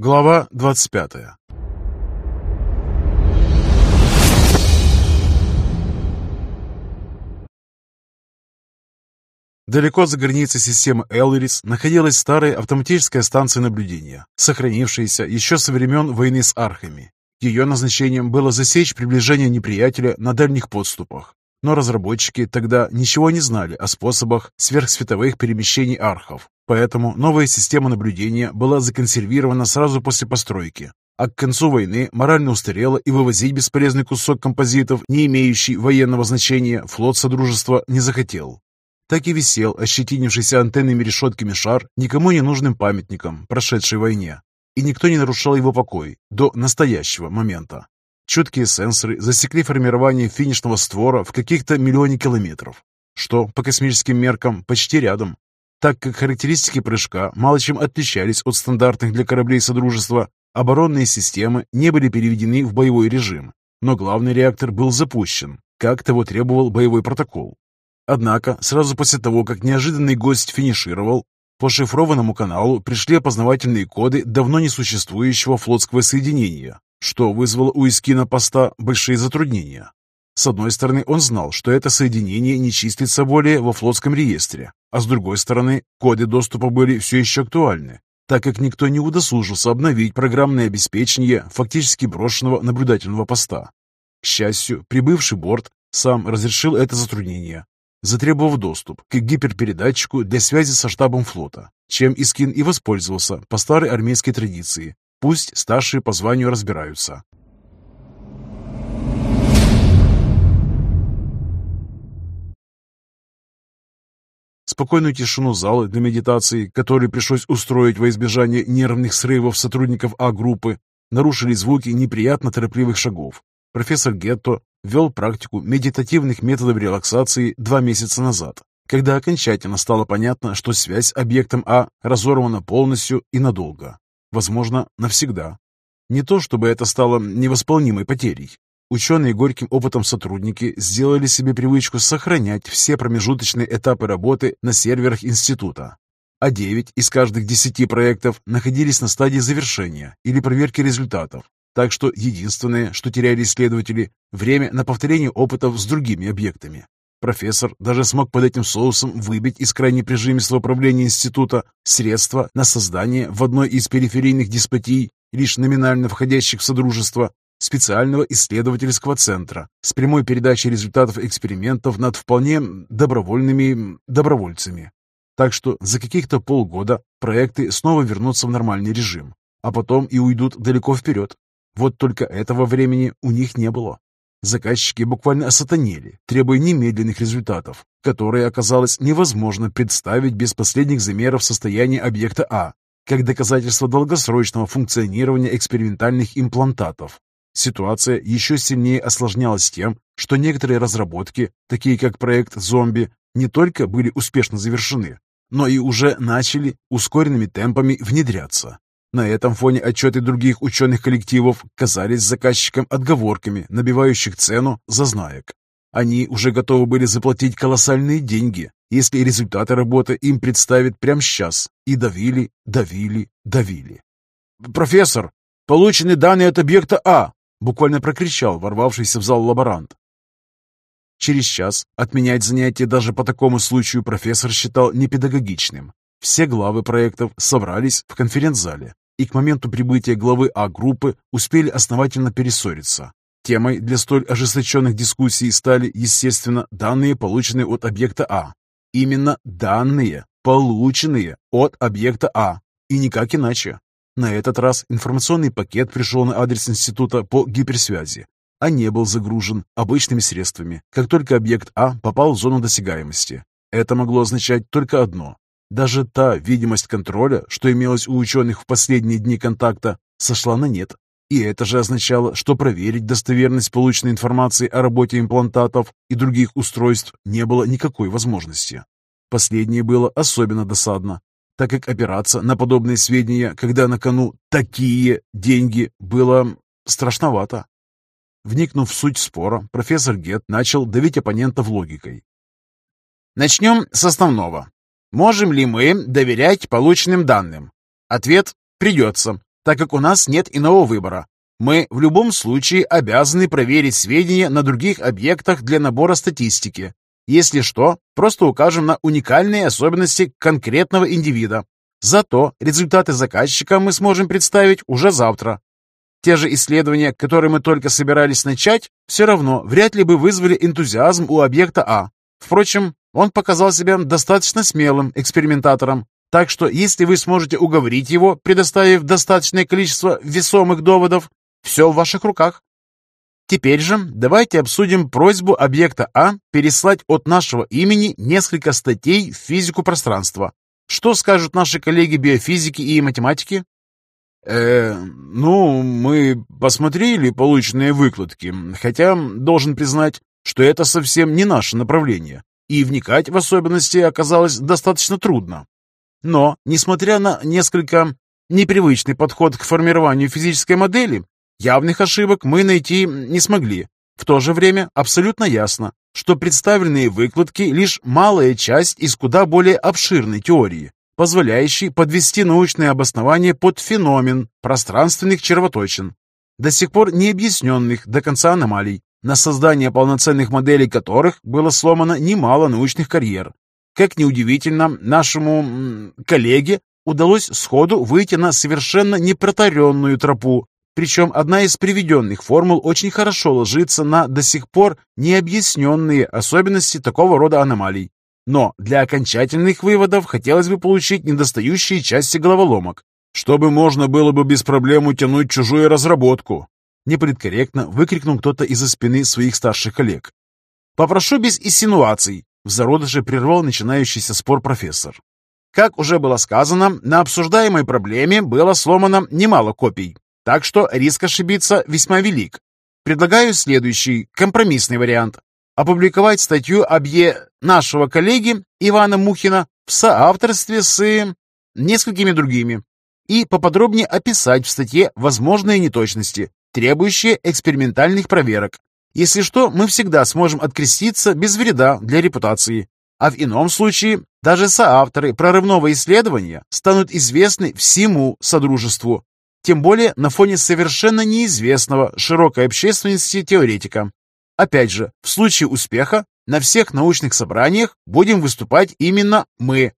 Глава 25 Далеко за границей системы Элрис находилась старая автоматическая станция наблюдения, сохранившаяся еще со времен войны с архами. Ее назначением было засечь приближение неприятеля на дальних подступах. Но разработчики тогда ничего не знали о способах сверхсветовых перемещений архов, поэтому новая система наблюдения была законсервирована сразу после постройки, а к концу войны морально устарела и вывозить бесполезный кусок композитов, не имеющий военного значения, флот Содружества не захотел так и висел ощетинившийся антеннами решетками шар никому не нужным памятником прошедшей войне. И никто не нарушал его покой до настоящего момента. Чуткие сенсоры засекли формирование финишного створа в каких-то миллионе километров, что по космическим меркам почти рядом. Так как характеристики прыжка мало чем отличались от стандартных для кораблей Содружества, оборонные системы не были переведены в боевой режим, но главный реактор был запущен, как того требовал боевой протокол. Однако, сразу после того, как неожиданный гость финишировал, по шифрованному каналу пришли опознавательные коды давно несуществующего флотского соединения, что вызвало у Искина поста большие затруднения. С одной стороны, он знал, что это соединение не числится более во флотском реестре, а с другой стороны, коды доступа были все еще актуальны, так как никто не удосужился обновить программное обеспечение фактически брошенного наблюдательного поста. К счастью, прибывший борт сам разрешил это затруднение, затребовав доступ к гиперпередатчику для связи со штабом флота, чем Искин и воспользовался по старой армейской традиции. Пусть старшие по званию разбираются. Спокойную тишину зала для медитации, который пришлось устроить во избежание нервных срывов сотрудников А-группы, нарушили звуки неприятно торопливых шагов. Профессор Гетто вел практику медитативных методов релаксации два месяца назад, когда окончательно стало понятно, что связь с объектом А разорвана полностью и надолго. Возможно, навсегда. Не то, чтобы это стало невосполнимой потерей. Ученые горьким опытом сотрудники сделали себе привычку сохранять все промежуточные этапы работы на серверах института. А 9 из каждых 10 проектов находились на стадии завершения или проверки результатов, так что единственное, что теряли исследователи, время на повторение опытов с другими объектами. Профессор даже смог под этим соусом выбить из крайне прижимистого управления института средства на создание в одной из периферийных деспотий, лишь номинально входящих в Содружество, специального исследовательского центра с прямой передачей результатов экспериментов над вполне добровольными добровольцами. Так что за каких-то полгода проекты снова вернутся в нормальный режим, а потом и уйдут далеко вперед, вот только этого времени у них не было. Заказчики буквально осатанели, требуя немедленных результатов, которые оказалось невозможно представить без последних замеров состояния объекта А, как доказательство долгосрочного функционирования экспериментальных имплантатов. Ситуация еще сильнее осложнялась тем, что некоторые разработки, такие как проект «Зомби», не только были успешно завершены, но и уже начали ускоренными темпами внедряться. На этом фоне отчеты других ученых коллективов казались заказчикам отговорками, набивающих цену за знаек. Они уже готовы были заплатить колоссальные деньги, если результаты работы им представят прямо сейчас. И давили, давили, давили. «Профессор, получены данные от объекта А!» буквально прокричал ворвавшийся в зал лаборант. Через час отменять занятия даже по такому случаю профессор считал непедагогичным. Все главы проектов собрались в конференц-зале и к моменту прибытия главы А-группы успели основательно перессориться. Темой для столь ожесточенных дискуссий стали, естественно, данные, полученные от объекта А. Именно данные, полученные от объекта А, и никак иначе. На этот раз информационный пакет пришел на адрес института по гиперсвязи, а не был загружен обычными средствами, как только объект А попал в зону досягаемости. Это могло означать только одно даже та видимость контроля, что имелась у ученых в последние дни контакта, сошла на нет. И это же означало, что проверить достоверность полученной информации о работе имплантатов и других устройств не было никакой возможности. Последнее было особенно досадно, так как опираться на подобные сведения, когда на кону такие деньги, было страшновато. Вникнув в суть спора, профессор Гет начал давить оппонентов логикой. Начнем с основного. Можем ли мы доверять полученным данным? Ответ – придется, так как у нас нет иного выбора. Мы в любом случае обязаны проверить сведения на других объектах для набора статистики. Если что, просто укажем на уникальные особенности конкретного индивида. Зато результаты заказчика мы сможем представить уже завтра. Те же исследования, которые мы только собирались начать, все равно вряд ли бы вызвали энтузиазм у объекта А. Впрочем, он показал себя достаточно смелым экспериментатором, так что если вы сможете уговорить его, предоставив достаточное количество весомых доводов, все в ваших руках. Теперь же давайте обсудим просьбу объекта А переслать от нашего имени несколько статей в физику пространства. Что скажут наши коллеги биофизики и математики? Э, ну, мы посмотрели полученные выкладки, хотя должен признать, что это совсем не наше направление, и вникать в особенности оказалось достаточно трудно. Но, несмотря на несколько непривычный подход к формированию физической модели, явных ошибок мы найти не смогли. В то же время абсолютно ясно, что представленные выкладки лишь малая часть из куда более обширной теории, позволяющей подвести научное обоснование под феномен пространственных червоточин, до сих пор не объясненных до конца аномалий, на создание полноценных моделей которых было сломано немало научных карьер. Как неудивительно, нашему коллеге удалось сходу выйти на совершенно непротаренную тропу, причем одна из приведенных формул очень хорошо ложится на до сих пор необъясненные особенности такого рода аномалий. Но для окончательных выводов хотелось бы получить недостающие части головоломок, чтобы можно было бы без проблем утянуть чужую разработку. Неполиткорректно выкрикнул кто-то из-за спины своих старших коллег. «Попрошу без инсинуаций», — в зародыше прервал начинающийся спор профессор. Как уже было сказано, на обсуждаемой проблеме было сломано немало копий, так что риск ошибиться весьма велик. Предлагаю следующий, компромиссный вариант. Опубликовать статью об Е нашего коллеги Ивана Мухина в соавторстве с несколькими другими и поподробнее описать в статье возможные неточности, требующие экспериментальных проверок. Если что, мы всегда сможем откреститься без вреда для репутации. А в ином случае даже соавторы прорывного исследования станут известны всему Содружеству, тем более на фоне совершенно неизвестного широкой общественности теоретика. Опять же, в случае успеха на всех научных собраниях будем выступать именно мы.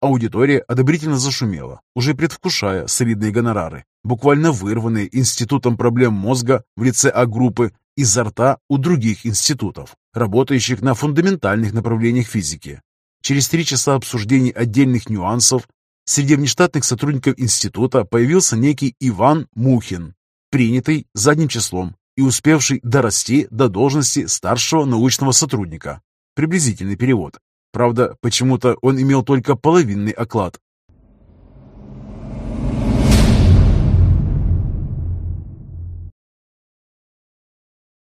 Аудитория одобрительно зашумела, уже предвкушая солидные гонорары, буквально вырванные Институтом проблем мозга в лице А-группы изо рта у других институтов, работающих на фундаментальных направлениях физики. Через три часа обсуждений отдельных нюансов Среди внештатных сотрудников института появился некий Иван Мухин, принятый задним числом и успевший дорасти до должности старшего научного сотрудника. Приблизительный перевод. Правда, почему-то он имел только половинный оклад.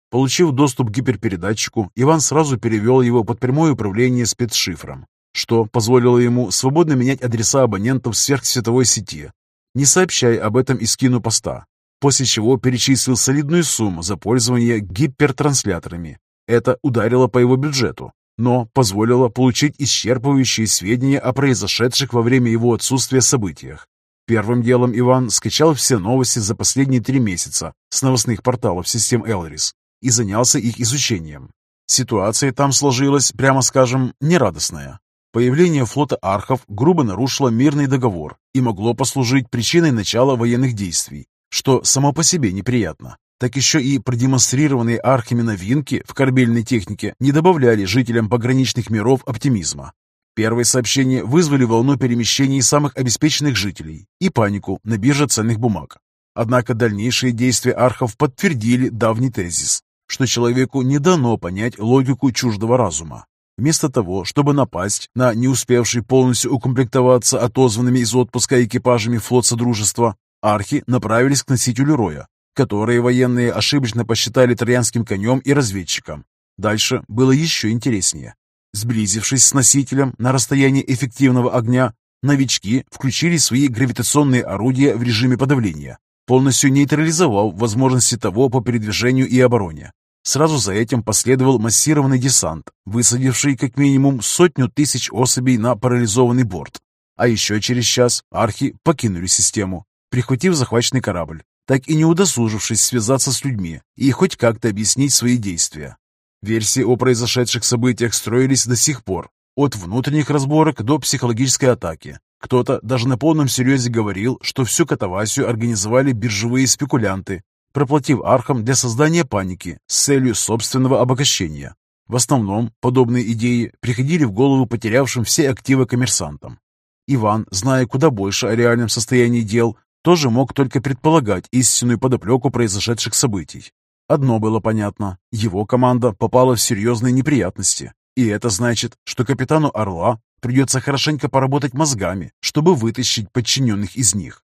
Получив доступ к гиперпередатчику, Иван сразу перевел его под прямое управление спецшифром что позволило ему свободно менять адреса абонентов сверхсветовой сети, не сообщая об этом и скину поста, после чего перечислил солидную сумму за пользование гипертрансляторами. Это ударило по его бюджету, но позволило получить исчерпывающие сведения о произошедших во время его отсутствия событиях. Первым делом Иван скачал все новости за последние три месяца с новостных порталов систем Элрис и занялся их изучением. Ситуация там сложилась, прямо скажем, нерадостная. Появление флота архов грубо нарушило мирный договор и могло послужить причиной начала военных действий, что само по себе неприятно. Так еще и продемонстрированные архами новинки в корабельной технике не добавляли жителям пограничных миров оптимизма. Первые сообщения вызвали волну перемещений самых обеспеченных жителей и панику на бирже ценных бумаг. Однако дальнейшие действия архов подтвердили давний тезис, что человеку не дано понять логику чуждого разума. Вместо того, чтобы напасть на не успевший полностью укомплектоваться отозванными из отпуска экипажами флот Содружества, архи направились к носителю Роя, которые военные ошибочно посчитали троянским конем и разведчиком. Дальше было еще интереснее. Сблизившись с носителем на расстоянии эффективного огня, новички включили свои гравитационные орудия в режиме подавления, полностью нейтрализовав возможности того по передвижению и обороне. Сразу за этим последовал массированный десант, высадивший как минимум сотню тысяч особей на парализованный борт. А еще через час архи покинули систему, прихватив захваченный корабль, так и не удосужившись связаться с людьми и хоть как-то объяснить свои действия. Версии о произошедших событиях строились до сих пор, от внутренних разборок до психологической атаки. Кто-то даже на полном серьезе говорил, что всю катавасию организовали биржевые спекулянты, проплатив архам для создания паники с целью собственного обогащения. В основном подобные идеи приходили в голову потерявшим все активы коммерсантам. Иван, зная куда больше о реальном состоянии дел, тоже мог только предполагать истинную подоплеку произошедших событий. Одно было понятно – его команда попала в серьезные неприятности. И это значит, что капитану «Орла» придется хорошенько поработать мозгами, чтобы вытащить подчиненных из них.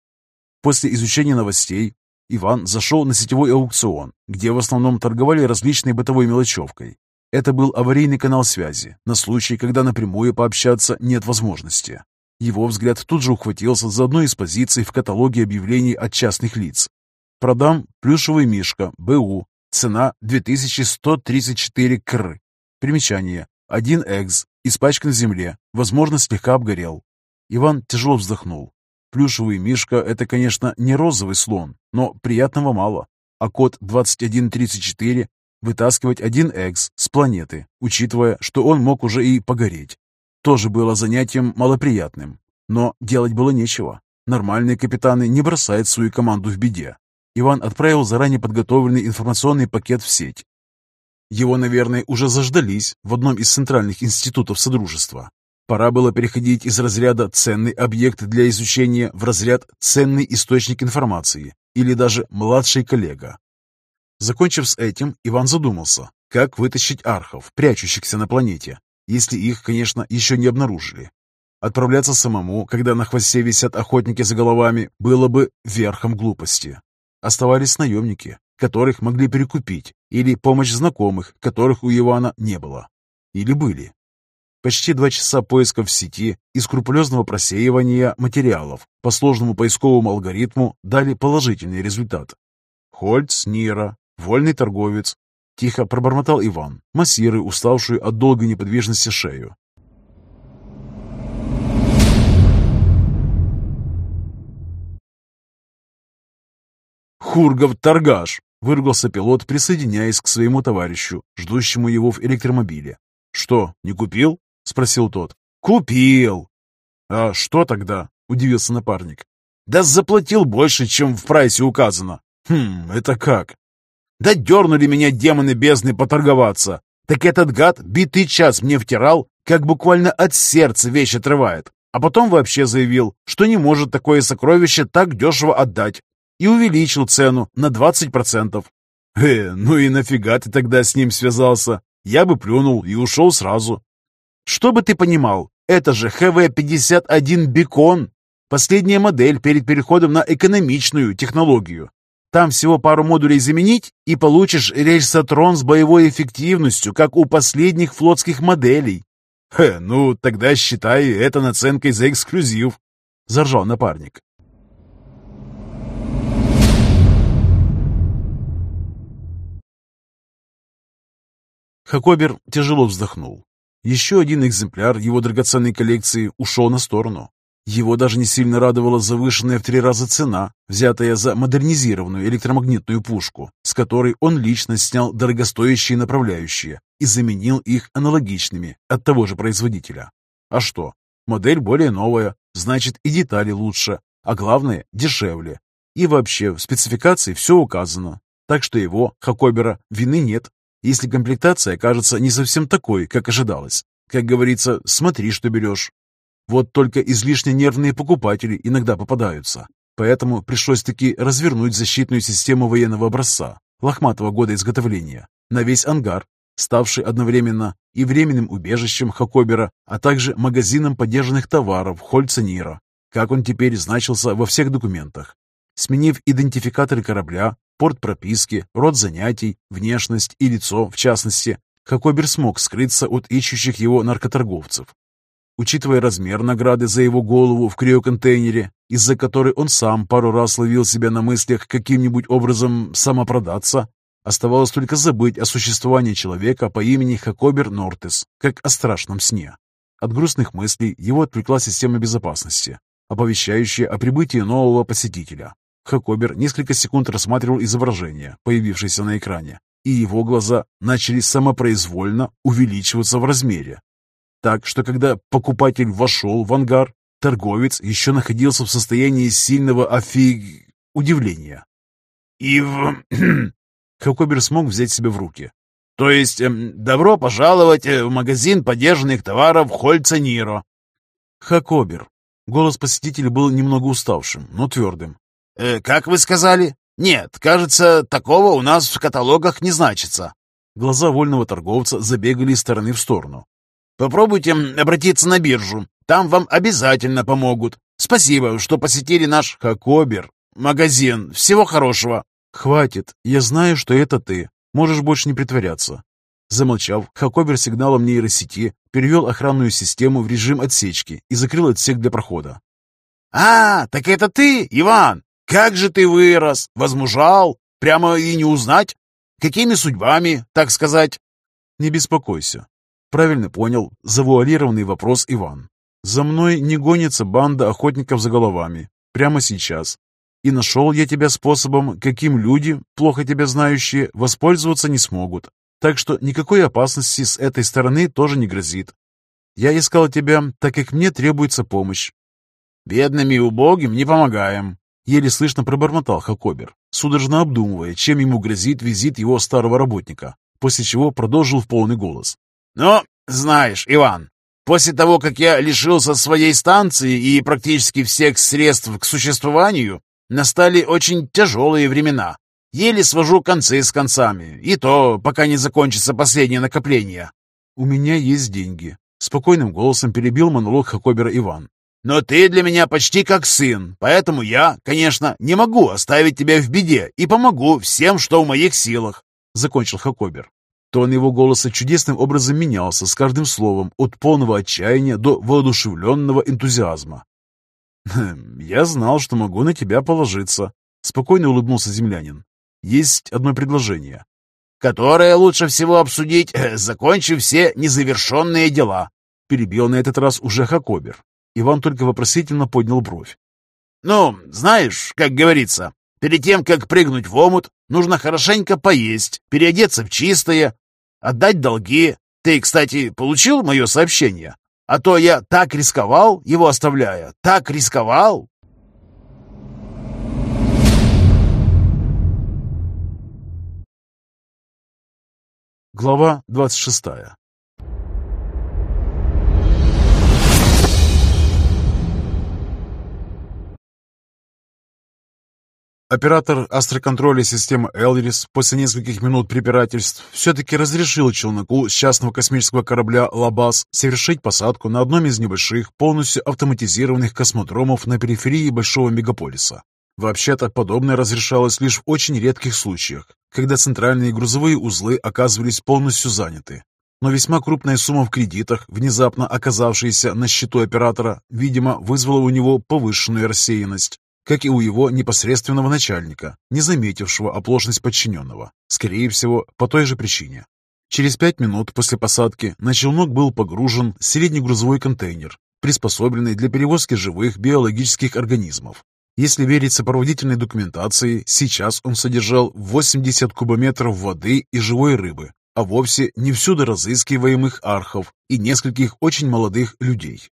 После изучения новостей Иван зашел на сетевой аукцион, где в основном торговали различной бытовой мелочевкой. Это был аварийный канал связи, на случай, когда напрямую пообщаться нет возможности. Его взгляд тут же ухватился за одну из позиций в каталоге объявлений от частных лиц. Продам плюшевый мишка, БУ, цена 2134 кр. Примечание. Один экс, испачкан в земле, возможно, слегка обгорел. Иван тяжело вздохнул. Плюшевый мишка – это, конечно, не розовый слон, но приятного мало. А код 2134 – вытаскивать один экс с планеты, учитывая, что он мог уже и погореть. Тоже было занятием малоприятным. Но делать было нечего. Нормальные капитаны не бросают свою команду в беде. Иван отправил заранее подготовленный информационный пакет в сеть, его, наверное, уже заждались в одном из центральных институтов Содружества. Пора было переходить из разряда «ценный объект для изучения» в разряд «ценный источник информации» или даже «младший коллега». Закончив с этим, Иван задумался, как вытащить архов, прячущихся на планете, если их, конечно, еще не обнаружили. Отправляться самому, когда на хвосте висят охотники за головами, было бы верхом глупости. Оставались наемники, которых могли перекупить, или помощь знакомых, которых у Ивана не было. Или были. Почти два часа поисков в сети и скрупулезного просеивания материалов по сложному поисковому алгоритму дали положительный результат. Хольц, Нира, вольный торговец, тихо пробормотал Иван, массируя уставшую от долгой неподвижности шею. Хургов торгаш! Выругался пилот, присоединяясь к своему товарищу, ждущему его в электромобиле. «Что, не купил?» — спросил тот. «Купил!» «А что тогда?» — удивился напарник. «Да заплатил больше, чем в прайсе указано». «Хм, это как?» «Да дернули меня демоны бездны поторговаться. Так этот гад битый час мне втирал, как буквально от сердца вещь отрывает. А потом вообще заявил, что не может такое сокровище так дешево отдать, и увеличил цену на 20%. Э, ну и нафига ты тогда с ним связался? Я бы плюнул и ушел сразу. Чтобы ты понимал, это же ХВ-51 Бекон, последняя модель перед переходом на экономичную технологию. Там всего пару модулей заменить, и получишь рельсотрон с боевой эффективностью, как у последних флотских моделей. «Хе, ну тогда считай это наценкой за эксклюзив», — заржал напарник. Хакобер тяжело вздохнул. Еще один экземпляр его драгоценной коллекции ушел на сторону. Его даже не сильно радовала завышенная в три раза цена, взятая за модернизированную электромагнитную пушку, с которой он лично снял дорогостоящие направляющие и заменил их аналогичными от того же производителя. А что? Модель более новая, значит и детали лучше, а главное дешевле. И вообще в спецификации все указано, так что его, Хакобера, вины нет если комплектация окажется не совсем такой, как ожидалось. Как говорится, смотри, что берешь. Вот только излишне нервные покупатели иногда попадаются. Поэтому пришлось-таки развернуть защитную систему военного образца, лохматого года изготовления, на весь ангар, ставший одновременно и временным убежищем Хакобера, а также магазином подержанных товаров Хольца Нира, как он теперь значился во всех документах. Сменив идентификаторы корабля, порт прописки, род занятий, внешность и лицо, в частности, Хакобер смог скрыться от ищущих его наркоторговцев. Учитывая размер награды за его голову в криоконтейнере, из-за которой он сам пару раз ловил себя на мыслях каким-нибудь образом самопродаться, оставалось только забыть о существовании человека по имени Хакобер Нортес, как о страшном сне. От грустных мыслей его отвлекла система безопасности. оповещающее о прибытии нового посетителя. Хакобер несколько секунд рассматривал изображение, появившееся на экране, и его глаза начали самопроизвольно увеличиваться в размере. Так что когда покупатель вошел в ангар, торговец еще находился в состоянии сильного офиг... удивления. И в... Хакобер смог взять себя в руки. То есть, эм, добро пожаловать э, в магазин подержанных товаров Хольца Ниро. Хакобер. Голос посетителя был немного уставшим, но твердым. Э, как вы сказали? Нет, кажется, такого у нас в каталогах не значится. Глаза вольного торговца забегали из стороны в сторону. Попробуйте обратиться на биржу. Там вам обязательно помогут. Спасибо, что посетили наш Хакобер. Магазин. Всего хорошего. Хватит. Я знаю, что это ты. Можешь больше не притворяться. Замолчав, Хакобер сигналом нейросети перевел охранную систему в режим отсечки и закрыл отсек для прохода. «А, так это ты, Иван! Как же ты вырос! Возмужал! Прямо и не узнать! Какими судьбами, так сказать?» «Не беспокойся. Правильно понял завуалированный вопрос Иван. За мной не гонится банда охотников за головами. Прямо сейчас. И нашел я тебя способом, каким люди, плохо тебя знающие, воспользоваться не смогут. Так что никакой опасности с этой стороны тоже не грозит. Я искал тебя, так как мне требуется помощь. Бедным и убогим не помогаем. Еле слышно пробормотал Хакобер, судорожно обдумывая, чем ему грозит визит его старого работника, после чего продолжил в полный голос. Но, знаешь, Иван, после того, как я лишился своей станции и практически всех средств к существованию, настали очень тяжелые времена. Еле свожу концы с концами, и то, пока не закончится последнее накопление. «У меня есть деньги», — спокойным голосом перебил монолог Хакобера Иван. «Но ты для меня почти как сын, поэтому я, конечно, не могу оставить тебя в беде и помогу всем, что в моих силах», — закончил Хакобер. Тон его голоса чудесным образом менялся с каждым словом от полного отчаяния до воодушевленного энтузиазма. «Хм, «Я знал, что могу на тебя положиться», — спокойно улыбнулся землянин. «Есть одно предложение». «Которое лучше всего обсудить, э, закончив все незавершенные дела», — перебил на этот раз уже Хакобер. Иван только вопросительно поднял бровь. «Ну, знаешь, как говорится, Перед тем, как прыгнуть в омут, нужно хорошенько поесть, переодеться в чистое, отдать долги. Ты, кстати, получил мое сообщение? А то я так рисковал, его оставляя, так рисковал!» Глава 26 Оператор астроконтроля системы Элрис после нескольких минут препирательств все-таки разрешил челноку с частного космического корабля «Лабаз» совершить посадку на одном из небольших, полностью автоматизированных космодромов на периферии большого мегаполиса. Вообще-то, подобное разрешалось лишь в очень редких случаях, когда центральные грузовые узлы оказывались полностью заняты. Но весьма крупная сумма в кредитах, внезапно оказавшаяся на счету оператора, видимо, вызвала у него повышенную рассеянность как и у его непосредственного начальника, не заметившего оплошность подчиненного, скорее всего, по той же причине. Через пять минут после посадки на челнок был погружен среднегрузовой контейнер, приспособленный для перевозки живых биологических организмов. Если верить сопроводительной документации, сейчас он содержал 80 кубометров воды и живой рыбы, а вовсе не всюду разыскиваемых архов и нескольких очень молодых людей.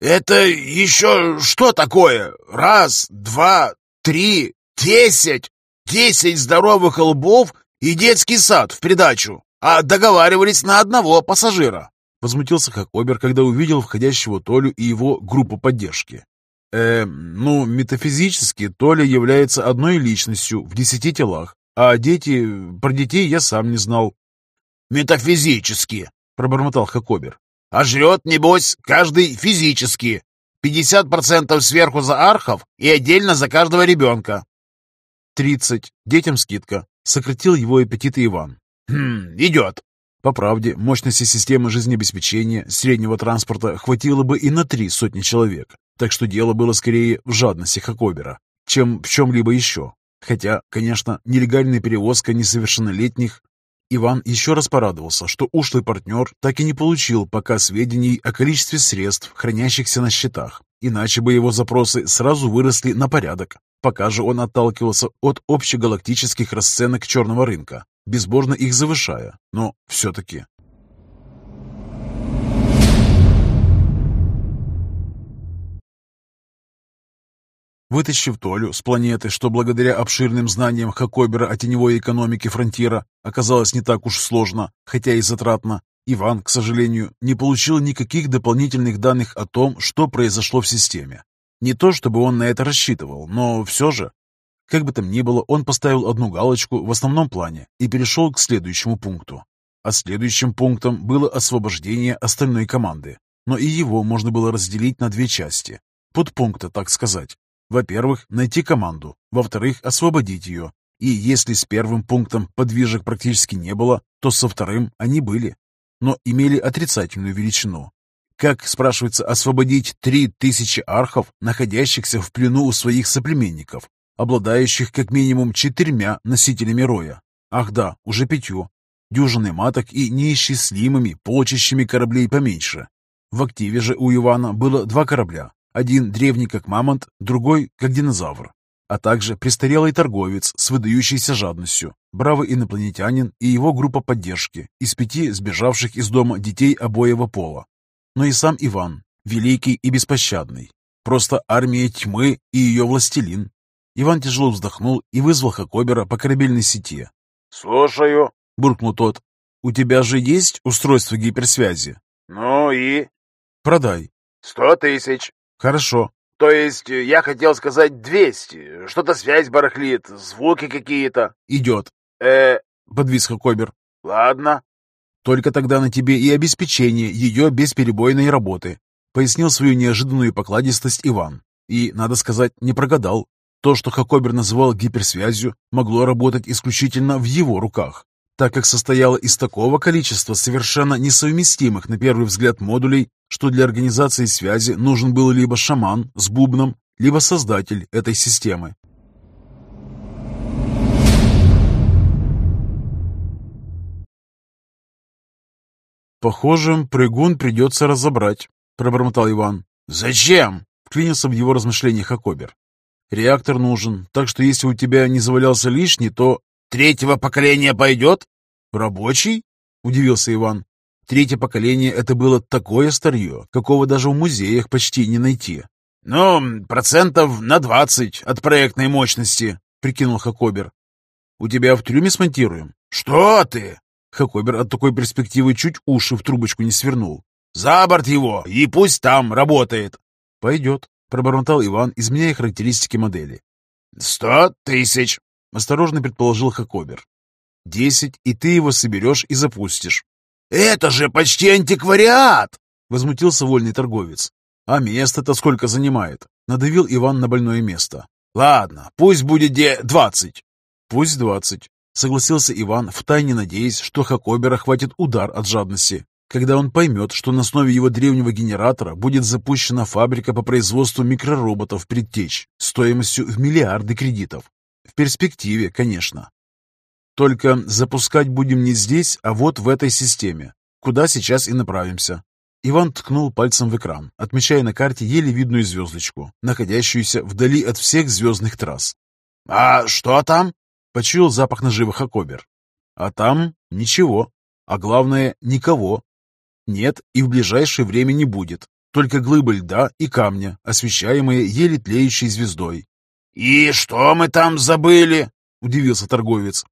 «Это еще что такое? Раз, два, три, десять! Десять здоровых лбов и детский сад в придачу, а договаривались на одного пассажира!» Возмутился Хакобер, когда увидел входящего Толю и его группу поддержки. «Э, ну, метафизически Толя является одной личностью в десяти телах, а дети... Про детей я сам не знал». «Метафизически!» — пробормотал Хакобер. А жрет, небось, каждый физически. 50% сверху за архов и отдельно за каждого ребенка. «Тридцать. Детям скидка», — сократил его аппетит Иван. «Хм, идет». По правде, мощности системы жизнеобеспечения среднего транспорта хватило бы и на три сотни человек, так что дело было скорее в жадности Хакобера, чем в чем-либо еще. Хотя, конечно, нелегальная перевозка несовершеннолетних Иван еще раз порадовался, что ушлый партнер так и не получил пока сведений о количестве средств, хранящихся на счетах, иначе бы его запросы сразу выросли на порядок. Пока же он отталкивался от общегалактических расценок черного рынка, безбожно их завышая, но все-таки. Вытащив Толю с планеты, что благодаря обширным знаниям Хакобера о теневой экономике фронтира оказалось не так уж сложно, хотя и затратно, Иван, к сожалению, не получил никаких дополнительных данных о том, что произошло в системе. Не то чтобы он на это рассчитывал, но все же. Как бы там ни было, он поставил одну галочку в основном плане и перешел к следующему пункту. А следующим пунктом было освобождение остальной команды, но и его можно было разделить на две части. Подпункта, так сказать. Во-первых, найти команду. Во-вторых, освободить ее. И если с первым пунктом подвижек практически не было, то со вторым они были, но имели отрицательную величину. Как, спрашивается, освободить три тысячи архов, находящихся в плену у своих соплеменников, обладающих как минимум четырьмя носителями роя? Ах да, уже пятью. Дюжиной маток и неисчислимыми полчищами кораблей поменьше. В активе же у Ивана было два корабля, один древний как мамонт, другой как динозавр, а также престарелый торговец с выдающейся жадностью, бравый инопланетянин и его группа поддержки из пяти сбежавших из дома детей обоего пола. Но и сам Иван, великий и беспощадный. Просто армия тьмы и ее властелин. Иван тяжело вздохнул и вызвал Хакобера по корабельной сети. «Слушаю», — буркнул тот. «У тебя же есть устройство гиперсвязи?» «Ну и?» «Продай». «Сто тысяч». «Хорошо». «То есть э, я хотел сказать двести. Что-то связь барахлит, звуки какие-то». «Идет». «Э...» — подвис Хакобер. «Ладно». «Только тогда на тебе и обеспечение ее бесперебойной работы», — пояснил свою неожиданную покладистость Иван. И, надо сказать, не прогадал. То, что Хакобер называл гиперсвязью, могло работать исключительно в его руках так как состояла из такого количества совершенно несовместимых на первый взгляд модулей, что для организации связи нужен был либо шаман с бубном, либо создатель этой системы. «Похоже, прыгун придется разобрать», — пробормотал Иван. «Зачем?» — вклинился в его размышления Хакобер. «Реактор нужен, так что если у тебя не завалялся лишний, то Третьего поколения пойдет? Рабочий? Удивился Иван. Третье поколение это было такое старье, какого даже в музеях почти не найти. Ну, процентов на двадцать от проектной мощности, прикинул Хакобер. У тебя в трюме смонтируем? Что ты? Хакобер от такой перспективы чуть уши в трубочку не свернул. За борт его, и пусть там работает. Пойдет, пробормотал Иван, изменяя характеристики модели. «Сто тысяч!» Осторожно предположил Хакобер. «Десять, и ты его соберешь и запустишь». «Это же почти антиквариат!» Возмутился вольный торговец. «А место-то сколько занимает?» Надавил Иван на больное место. «Ладно, пусть будет где двадцать». «Пусть двадцать», — согласился Иван, втайне надеясь, что Хакобера хватит удар от жадности, когда он поймет, что на основе его древнего генератора будет запущена фабрика по производству микророботов предтеч стоимостью в миллиарды кредитов. Перспективе, конечно. Только запускать будем не здесь, а вот в этой системе, куда сейчас и направимся. Иван ткнул пальцем в экран, отмечая на карте еле видную звездочку, находящуюся вдали от всех звездных трасс. «А что там?» — почуял запах наживых окобер. «А там ничего. А главное, никого. Нет и в ближайшее время не будет. Только глыбы льда и камня, освещаемые еле тлеющей звездой, «И что мы там забыли?» — удивился торговец.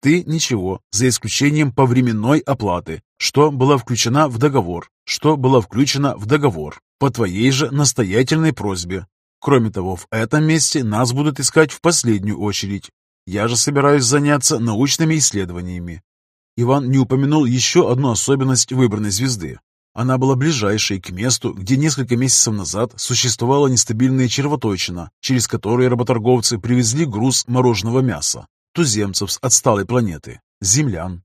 «Ты ничего, за исключением повременной оплаты, что была включена в договор, что была включена в договор, по твоей же настоятельной просьбе. Кроме того, в этом месте нас будут искать в последнюю очередь. Я же собираюсь заняться научными исследованиями». Иван не упомянул еще одну особенность выбранной звезды. Она была ближайшей к месту, где несколько месяцев назад существовала нестабильная червоточина, через которую работорговцы привезли груз мороженого мяса, туземцев с отсталой планеты, землян.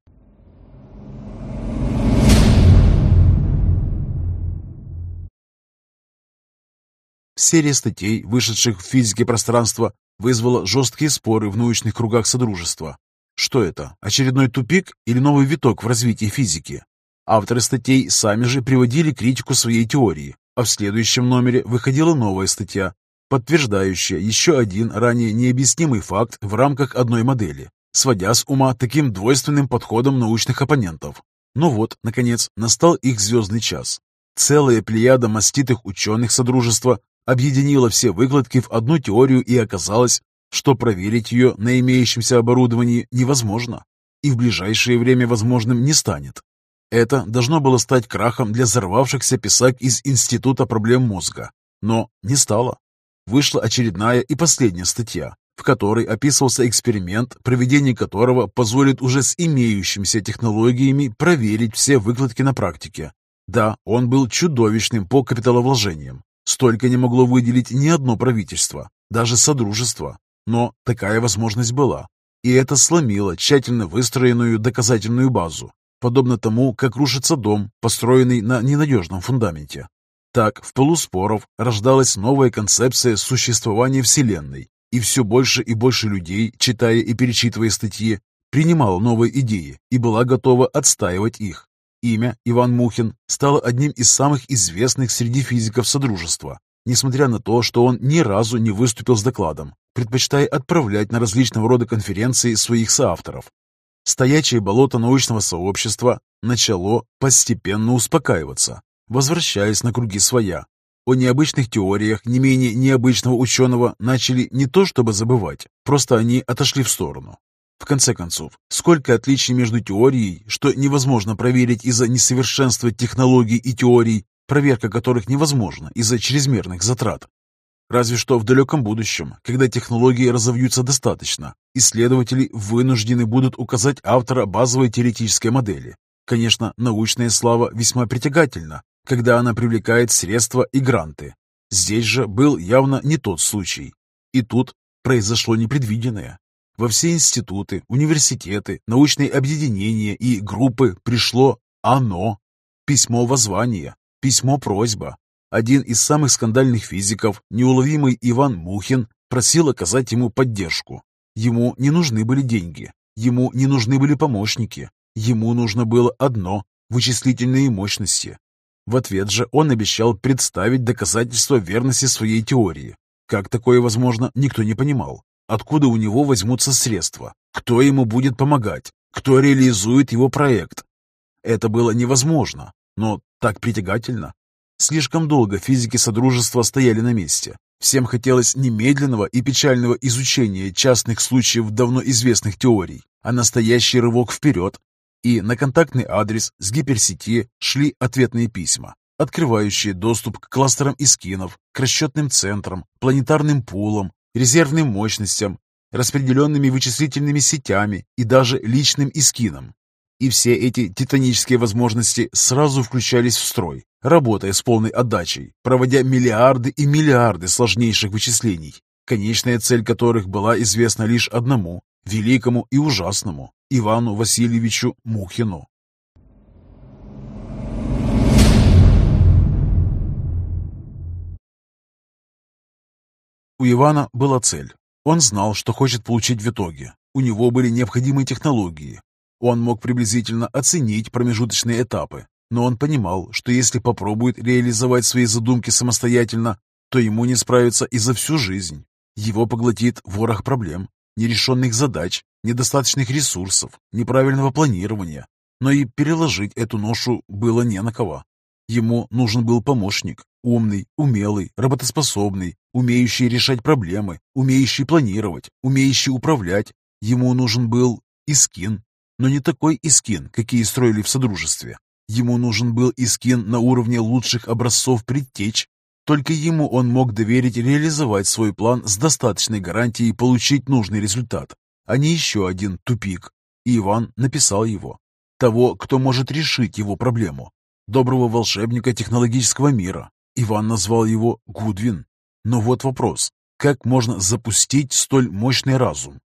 Серия статей, вышедших в физике пространства, вызвала жесткие споры в научных кругах Содружества. Что это, очередной тупик или новый виток в развитии физики? Авторы статей сами же приводили критику своей теории, а в следующем номере выходила новая статья, подтверждающая еще один ранее необъяснимый факт в рамках одной модели, сводя с ума таким двойственным подходом научных оппонентов. Но вот, наконец, настал их звездный час. Целая плеяда маститых ученых Содружества объединила все выкладки в одну теорию и оказалось, что проверить ее на имеющемся оборудовании невозможно и в ближайшее время возможным не станет. Это должно было стать крахом для взорвавшихся писак из Института проблем мозга, но не стало. Вышла очередная и последняя статья, в которой описывался эксперимент, проведение которого позволит уже с имеющимися технологиями проверить все выкладки на практике. Да, он был чудовищным по капиталовложениям. Столько не могло выделить ни одно правительство, даже Содружество. Но такая возможность была. И это сломило тщательно выстроенную доказательную базу, подобно тому, как рушится дом, построенный на ненадежном фундаменте. Так, в полуспоров рождалась новая концепция существования Вселенной, и все больше и больше людей, читая и перечитывая статьи, принимала новые идеи и была готова отстаивать их. Имя Иван Мухин стало одним из самых известных среди физиков Содружества, несмотря на то, что он ни разу не выступил с докладом, предпочитая отправлять на различного рода конференции своих соавторов. Стоячее болото научного сообщества начало постепенно успокаиваться, возвращаясь на круги своя. О необычных теориях не менее необычного ученого начали не то чтобы забывать, просто они отошли в сторону. В конце концов, сколько отличий между теорией, что невозможно проверить из-за несовершенства технологий и теорий, проверка которых невозможна из-за чрезмерных затрат. Разве что в далеком будущем, когда технологии разовьются достаточно, исследователи вынуждены будут указать автора базовой теоретической модели. Конечно, научная слава весьма притягательна, когда она привлекает средства и гранты. Здесь же был явно не тот случай. И тут произошло непредвиденное. Во все институты, университеты, научные объединения и группы пришло оно. Письмо воззвания, письмо-просьба. Один из самых скандальных физиков, неуловимый Иван Мухин, просил оказать ему поддержку. Ему не нужны были деньги, ему не нужны были помощники, ему нужно было одно – вычислительные мощности. В ответ же он обещал представить доказательства верности своей теории. Как такое возможно, никто не понимал. Откуда у него возьмутся средства? Кто ему будет помогать? Кто реализует его проект? Это было невозможно, но так притягательно. Слишком долго физики Содружества стояли на месте. Всем хотелось немедленного и печального изучения частных случаев давно известных теорий, а настоящий рывок вперед. И на контактный адрес с гиперсети шли ответные письма, открывающие доступ к кластерам искинов, к расчетным центрам, планетарным пулам, резервным мощностям, распределенными вычислительными сетями и даже личным искином. И все эти титанические возможности сразу включались в строй, работая с полной отдачей, проводя миллиарды и миллиарды сложнейших вычислений, конечная цель которых была известна лишь одному, великому и ужасному, Ивану Васильевичу Мухину. У Ивана была цель. Он знал, что хочет получить в итоге. У него были необходимые технологии. Он мог приблизительно оценить промежуточные этапы, но он понимал, что если попробует реализовать свои задумки самостоятельно, то ему не справиться и за всю жизнь. Его поглотит ворох проблем, нерешенных задач, недостаточных ресурсов, неправильного планирования. Но и переложить эту ношу было не на кого. Ему нужен был помощник, умный, умелый, работоспособный, умеющий решать проблемы, умеющий планировать, умеющий управлять. Ему нужен был Искин, но не такой Искин, какие строили в Содружестве. Ему нужен был Искин на уровне лучших образцов предтеч. Только ему он мог доверить реализовать свой план с достаточной гарантией получить нужный результат, а не еще один тупик. И Иван написал его. Того, кто может решить его проблему. Доброго волшебника технологического мира. Иван назвал его Гудвин. Но вот вопрос. Как можно запустить столь мощный разум?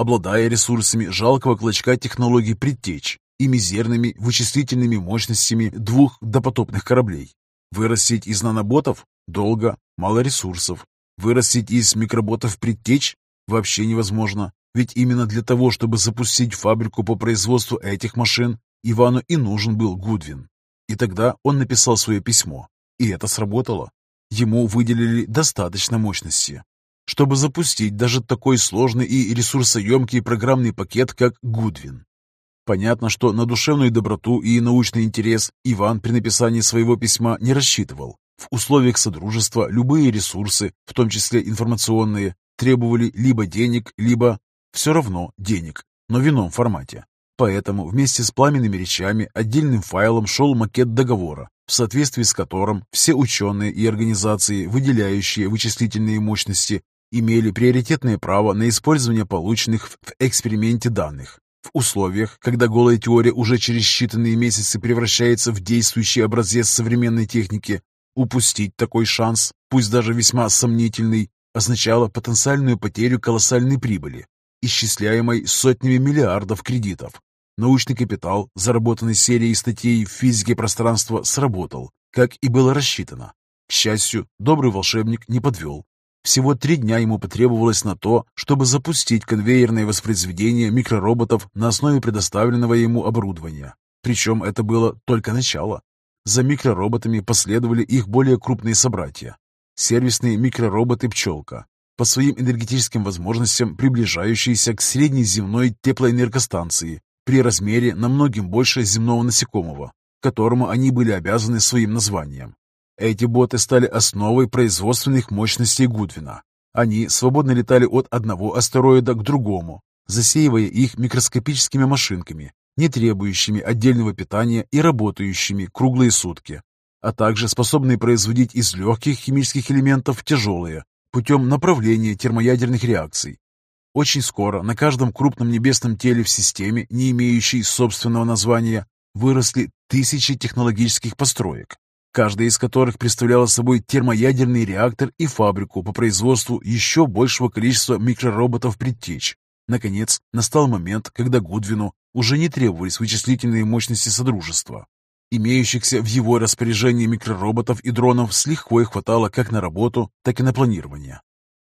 Обладая ресурсами жалкого клочка технологий предтеч и мизерными вычислительными мощностями двух допотопных кораблей. Вырастить из наноботов? Долго, мало ресурсов. Вырастить из микроботов предтеч? Вообще невозможно. Ведь именно для того, чтобы запустить фабрику по производству этих машин, Ивану и нужен был Гудвин. И тогда он написал свое письмо. И это сработало. Ему выделили достаточно мощности, чтобы запустить даже такой сложный и ресурсоемкий программный пакет, как Гудвин. Понятно, что на душевную доброту и научный интерес Иван при написании своего письма не рассчитывал. В условиях Содружества любые ресурсы, в том числе информационные, требовали либо денег, либо все равно денег, но в ином формате. Поэтому вместе с пламенными речами отдельным файлом шел макет договора, в соответствии с которым все ученые и организации, выделяющие вычислительные мощности, имели приоритетное право на использование полученных в эксперименте данных. В условиях, когда голая теория уже через считанные месяцы превращается в действующий образец современной техники, упустить такой шанс, пусть даже весьма сомнительный, означало потенциальную потерю колоссальной прибыли, исчисляемой сотнями миллиардов кредитов. Научный капитал, заработанный серией статей в физике пространства, сработал, как и было рассчитано. К счастью, добрый волшебник не подвел. Всего три дня ему потребовалось на то, чтобы запустить конвейерное воспроизведение микророботов на основе предоставленного ему оборудования. Причем это было только начало. За микророботами последовали их более крупные собратья. Сервисные микророботы «Пчелка», по своим энергетическим возможностям приближающиеся к средней земной теплоэнергостанции при размере намногим больше земного насекомого, которому они были обязаны своим названием. Эти боты стали основой производственных мощностей Гудвина. Они свободно летали от одного астероида к другому, засеивая их микроскопическими машинками, не требующими отдельного питания и работающими круглые сутки, а также способные производить из легких химических элементов тяжелые путем направления термоядерных реакций. Очень скоро на каждом крупном небесном теле в системе, не имеющей собственного названия, выросли тысячи технологических построек, каждая из которых представляла собой термоядерный реактор и фабрику по производству еще большего количества микророботов-предтеч. Наконец, настал момент, когда Гудвину уже не требовались вычислительные мощности Содружества. Имеющихся в его распоряжении микророботов и дронов с лихвой хватало как на работу, так и на планирование.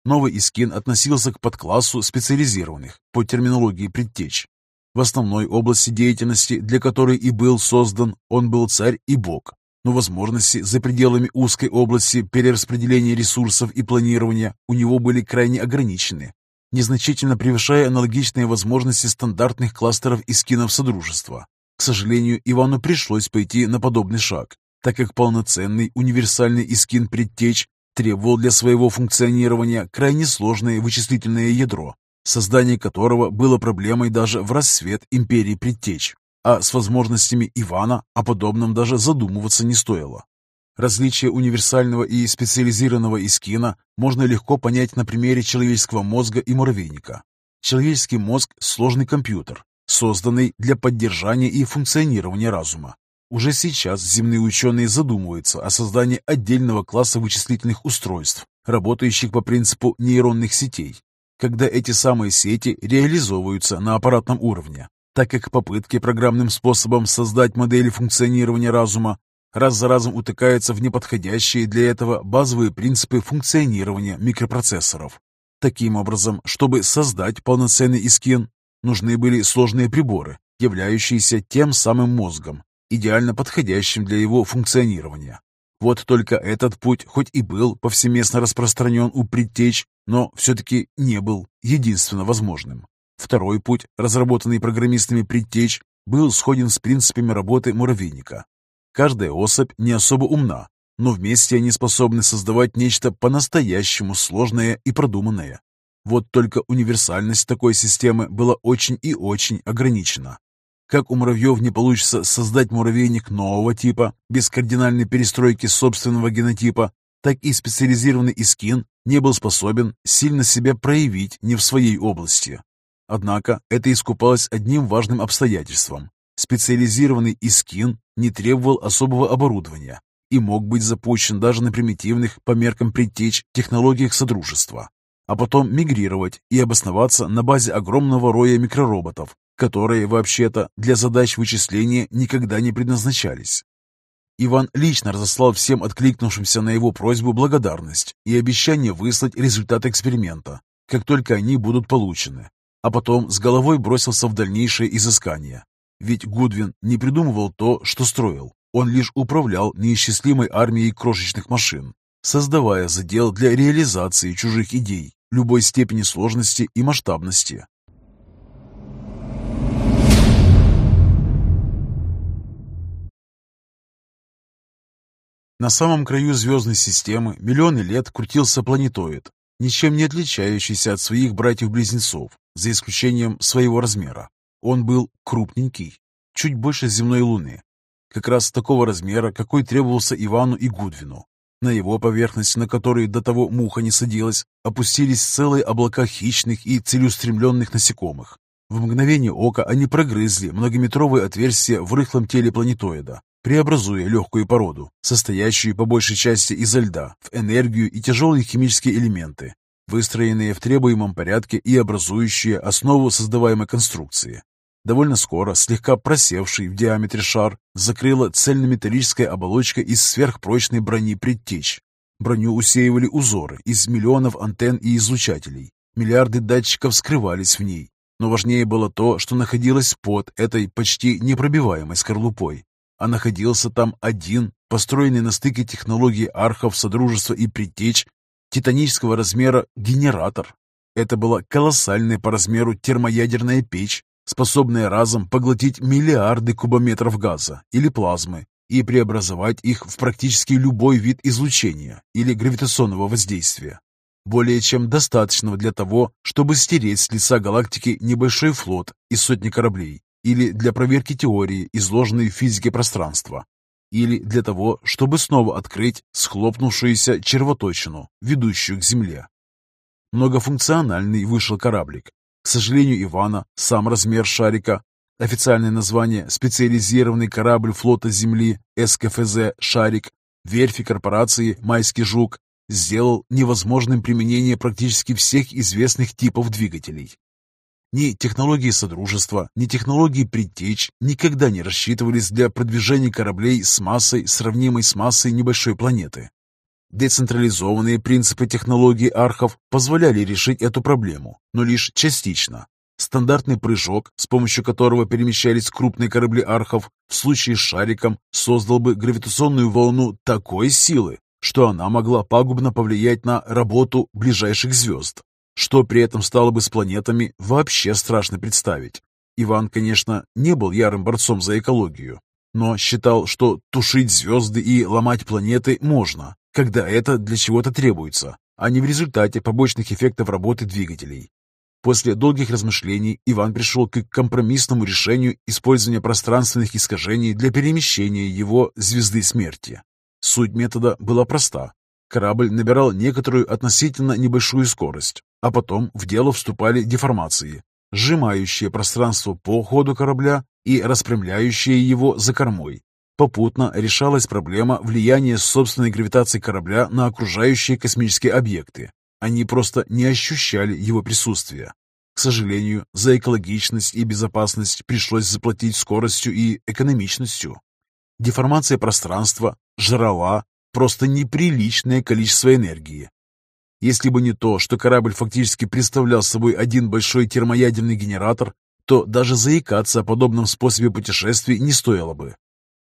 Новый Искин относился к подклассу специализированных по терминологии предтеч. В основной области деятельности, для которой и был создан, он был царь и бог, но возможности за пределами узкой области перераспределения ресурсов и планирования у него были крайне ограничены, незначительно превышая аналогичные возможности стандартных кластеров и скинов Содружества. К сожалению, Ивану пришлось пойти на подобный шаг, так как полноценный универсальный искин предтеч требовал для своего функционирования крайне сложное вычислительное ядро, создание которого было проблемой даже в рассвет империи предтеч а с возможностями Ивана о подобном даже задумываться не стоило. Различие универсального и специализированного искина можно легко понять на примере человеческого мозга и муравейника. Человеческий мозг – сложный компьютер, созданный для поддержания и функционирования разума. Уже сейчас земные ученые задумываются о создании отдельного класса вычислительных устройств, работающих по принципу нейронных сетей, когда эти самые сети реализовываются на аппаратном уровне, так как попытки программным способом создать модели функционирования разума раз за разом утыкаются в неподходящие для этого базовые принципы функционирования микропроцессоров. Таким образом, чтобы создать полноценный искин, нужны были сложные приборы, являющиеся тем самым мозгом, идеально подходящим для его функционирования. Вот только этот путь, хоть и был повсеместно распространен у предтеч, но все-таки не был единственно возможным. Второй путь, разработанный программистами предтеч, был сходен с принципами работы муравейника. Каждая особь не особо умна, но вместе они способны создавать нечто по-настоящему сложное и продуманное. Вот только универсальность такой системы была очень и очень ограничена. Как у муравьев не получится создать муравейник нового типа, без кардинальной перестройки собственного генотипа, так и специализированный искин не был способен сильно себя проявить не в своей области. Однако это искупалось одним важным обстоятельством. Специализированный Искин не требовал особого оборудования и мог быть запущен даже на примитивных, по меркам предтеч, технологиях Содружества, а потом мигрировать и обосноваться на базе огромного роя микророботов, которые, вообще-то, для задач вычисления никогда не предназначались. Иван лично разослал всем откликнувшимся на его просьбу благодарность и обещание выслать результат эксперимента, как только они будут получены. А потом с головой бросился в дальнейшее изыскание. Ведь Гудвин не придумывал то, что строил. Он лишь управлял неисчислимой армией крошечных машин, создавая задел для реализации чужих идей любой степени сложности и масштабности. На самом краю звездной системы миллионы лет крутился планетоид, ничем не отличающийся от своих братьев-близнецов, за исключением своего размера. Он был крупненький, чуть больше земной луны, как раз такого размера, какой требовался Ивану и Гудвину. На его поверхность, на которой до того муха не садилась, опустились целые облака хищных и целеустремленных насекомых. В мгновение ока они прогрызли многометровые отверстия в рыхлом теле планетоида, преобразуя легкую породу, состоящую по большей части изо льда, в энергию и тяжелые химические элементы, выстроенные в требуемом порядке и образующие основу создаваемой конструкции. Довольно скоро слегка просевший в диаметре шар закрыла цельнометаллическая оболочка из сверхпрочной брони предтеч. Броню усеивали узоры из миллионов антенн и излучателей. Миллиарды датчиков скрывались в ней. Но важнее было то, что находилось под этой почти непробиваемой скорлупой а находился там один, построенный на стыке технологий архов, Содружества и Предтеч, титанического размера генератор. Это была колоссальная по размеру термоядерная печь, способная разом поглотить миллиарды кубометров газа или плазмы и преобразовать их в практически любой вид излучения или гравитационного воздействия. Более чем достаточного для того, чтобы стереть с лица галактики небольшой флот из сотни кораблей или для проверки теории, изложенной в физике пространства, или для того, чтобы снова открыть схлопнувшуюся червоточину, ведущую к Земле. Многофункциональный вышел кораблик. К сожалению Ивана, сам размер шарика, официальное название «Специализированный корабль флота Земли СКФЗ «Шарик», верфи корпорации «Майский жук», сделал невозможным применение практически всех известных типов двигателей. Ни технологии Содружества, ни технологии Предтеч никогда не рассчитывались для продвижения кораблей с массой, сравнимой с массой небольшой планеты. Децентрализованные принципы технологий архов позволяли решить эту проблему, но лишь частично. Стандартный прыжок, с помощью которого перемещались крупные корабли архов, в случае с шариком создал бы гравитационную волну такой силы, что она могла пагубно повлиять на работу ближайших звезд. Что при этом стало бы с планетами, вообще страшно представить. Иван, конечно, не был ярым борцом за экологию, но считал, что тушить звезды и ломать планеты можно, когда это для чего-то требуется, а не в результате побочных эффектов работы двигателей. После долгих размышлений Иван пришел к компромиссному решению использования пространственных искажений для перемещения его звезды смерти. Суть метода была проста. Корабль набирал некоторую относительно небольшую скорость, а потом в дело вступали деформации, сжимающие пространство по ходу корабля и распрямляющие его за кормой. Попутно решалась проблема влияния собственной гравитации корабля на окружающие космические объекты. Они просто не ощущали его присутствия. К сожалению, за экологичность и безопасность пришлось заплатить скоростью и экономичностью. Деформация пространства жрала просто неприличное количество энергии, если бы не то, что корабль фактически представлял собой один большой термоядерный генератор, то даже заикаться о подобном способе путешествий не стоило бы.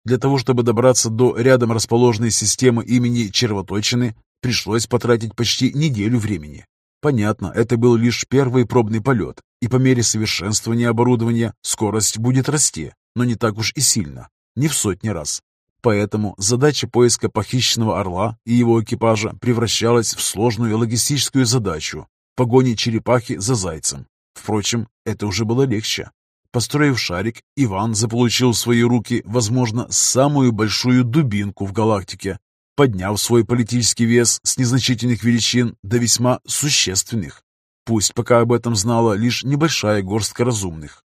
Для того, чтобы добраться до рядом расположенной системы имени Червоточины, пришлось потратить почти неделю времени. Понятно, это был лишь первый пробный полет, и по мере совершенствования оборудования скорость будет расти, но не так уж и сильно, не в сотни раз. Поэтому задача поиска похищенного орла и его экипажа превращалась в сложную логистическую задачу – погони черепахи за зайцем. Впрочем, это уже было легче. Построив шарик, Иван заполучил в свои руки, возможно, самую большую дубинку в галактике, подняв свой политический вес с незначительных величин до весьма существенных. Пусть пока об этом знала лишь небольшая горстка разумных.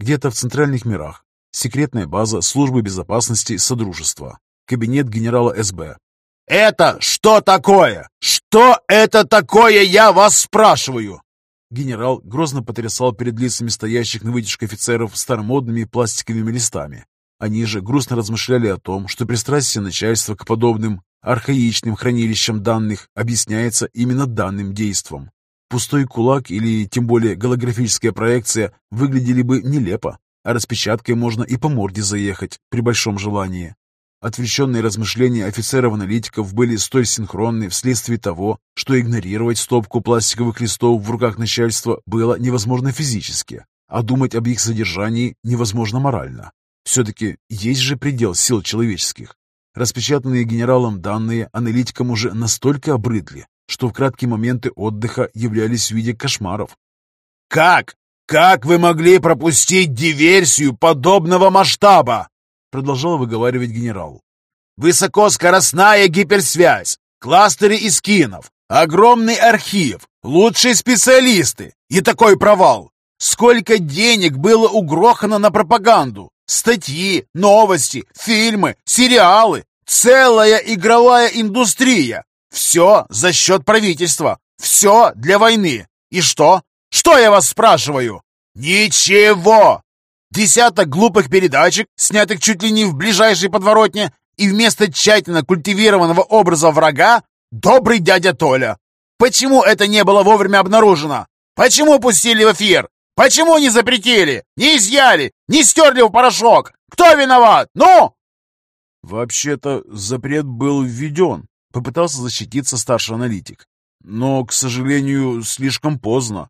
Где-то в центральных мирах. Секретная база службы безопасности Содружества. Кабинет генерала СБ. «Это что такое? Что это такое, я вас спрашиваю?» Генерал грозно потрясал перед лицами стоящих на вытяжке офицеров старомодными пластиковыми листами. Они же грустно размышляли о том, что пристрастие начальства к подобным архаичным хранилищам данных объясняется именно данным действом. Пустой кулак или тем более голографическая проекция выглядели бы нелепо, а распечаткой можно и по морде заехать при большом желании. Отвлеченные размышления офицеров-аналитиков были столь синхронны вследствие того, что игнорировать стопку пластиковых листов в руках начальства было невозможно физически, а думать об их содержании невозможно морально. Все-таки есть же предел сил человеческих. Распечатанные генералом данные аналитикам уже настолько обрыдли, что в краткие моменты отдыха являлись в виде кошмаров. «Как? Как вы могли пропустить диверсию подобного масштаба?» продолжал выговаривать генерал. «Высокоскоростная гиперсвязь, кластеры из скинов, огромный архив, лучшие специалисты и такой провал! Сколько денег было угрохано на пропаганду! Статьи, новости, фильмы, сериалы, целая игровая индустрия! Все за счет правительства, все для войны. И что? Что я вас спрашиваю? Ничего! Десяток глупых передачек, снятых чуть ли не в ближайшей подворотне, и вместо тщательно культивированного образа врага — добрый дядя Толя. Почему это не было вовремя обнаружено? Почему пустили в эфир? Почему не запретили? Не изъяли? Не стерли в порошок? Кто виноват? Ну? Вообще-то запрет был введен, попытался защититься старший аналитик. Но, к сожалению, слишком поздно.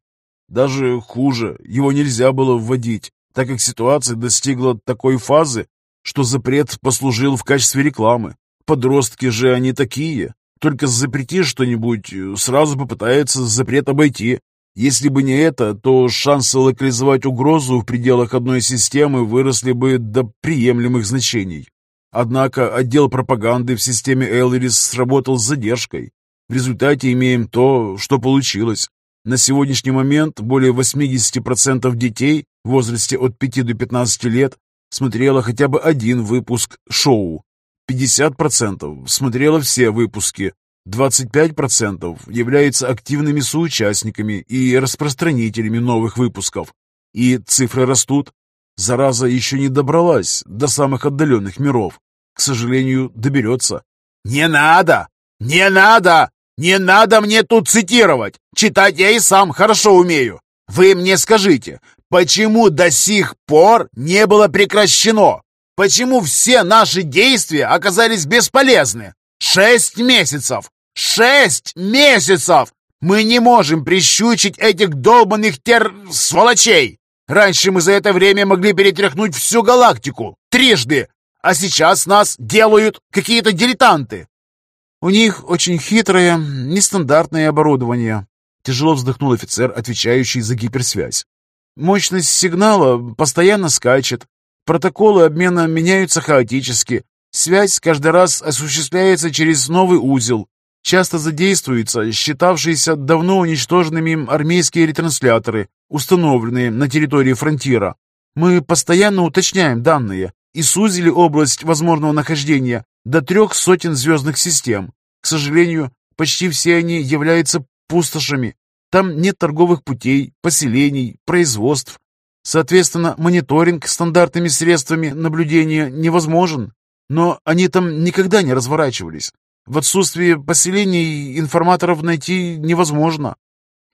Даже хуже, его нельзя было вводить так как ситуация достигла такой фазы, что запрет послужил в качестве рекламы. Подростки же они такие. Только запрети что-нибудь, сразу попытаются запрет обойти. Если бы не это, то шансы локализовать угрозу в пределах одной системы выросли бы до приемлемых значений. Однако отдел пропаганды в системе Элрис сработал с задержкой. В результате имеем то, что получилось. На сегодняшний момент более 80% детей в возрасте от 5 до 15 лет смотрела хотя бы один выпуск шоу. 50% смотрела все выпуски. 25% являются активными соучастниками и распространителями новых выпусков. И цифры растут. Зараза еще не добралась до самых отдаленных миров. К сожалению, доберется. «Не надо! Не надо! Не надо мне тут цитировать! Читать я и сам хорошо умею! Вы мне скажите, Почему до сих пор не было прекращено? Почему все наши действия оказались бесполезны? Шесть месяцев! Шесть месяцев! Мы не можем прищучить этих долбанных тер... сволочей! Раньше мы за это время могли перетряхнуть всю галактику. Трижды. А сейчас нас делают какие-то дилетанты. У них очень хитрое, нестандартное оборудование. Тяжело вздохнул офицер, отвечающий за гиперсвязь. Мощность сигнала постоянно скачет. Протоколы обмена меняются хаотически. Связь каждый раз осуществляется через новый узел. Часто задействуются считавшиеся давно уничтоженными армейские ретрансляторы, установленные на территории фронтира. Мы постоянно уточняем данные и сузили область возможного нахождения до трех сотен звездных систем. К сожалению, почти все они являются пустошами, там нет торговых путей, поселений, производств. Соответственно, мониторинг стандартными средствами наблюдения невозможен. Но они там никогда не разворачивались. В отсутствие поселений информаторов найти невозможно.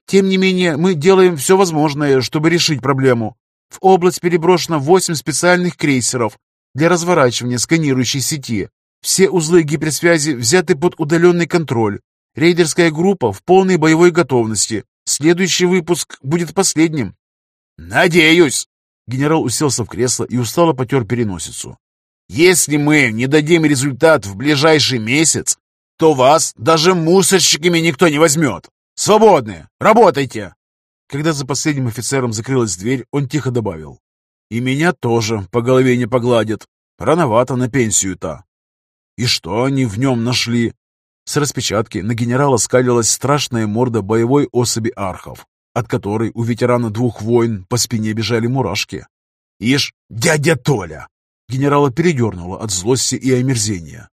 Тем не менее, мы делаем все возможное, чтобы решить проблему. В область переброшено 8 специальных крейсеров для разворачивания сканирующей сети. Все узлы гиперсвязи взяты под удаленный контроль. Рейдерская группа в полной боевой готовности. Следующий выпуск будет последним. Надеюсь. Генерал уселся в кресло и устало потер переносицу. Если мы не дадим результат в ближайший месяц, то вас даже мусорщиками никто не возьмет. Свободны, работайте. Когда за последним офицером закрылась дверь, он тихо добавил. И меня тоже по голове не погладят. Рановато на пенсию-то. И что они в нем нашли? С распечатки на генерала скалилась страшная морда боевой особи архов, от которой у ветерана двух войн по спине бежали мурашки. «Ишь, дядя Толя!» Генерала передернуло от злости и омерзения.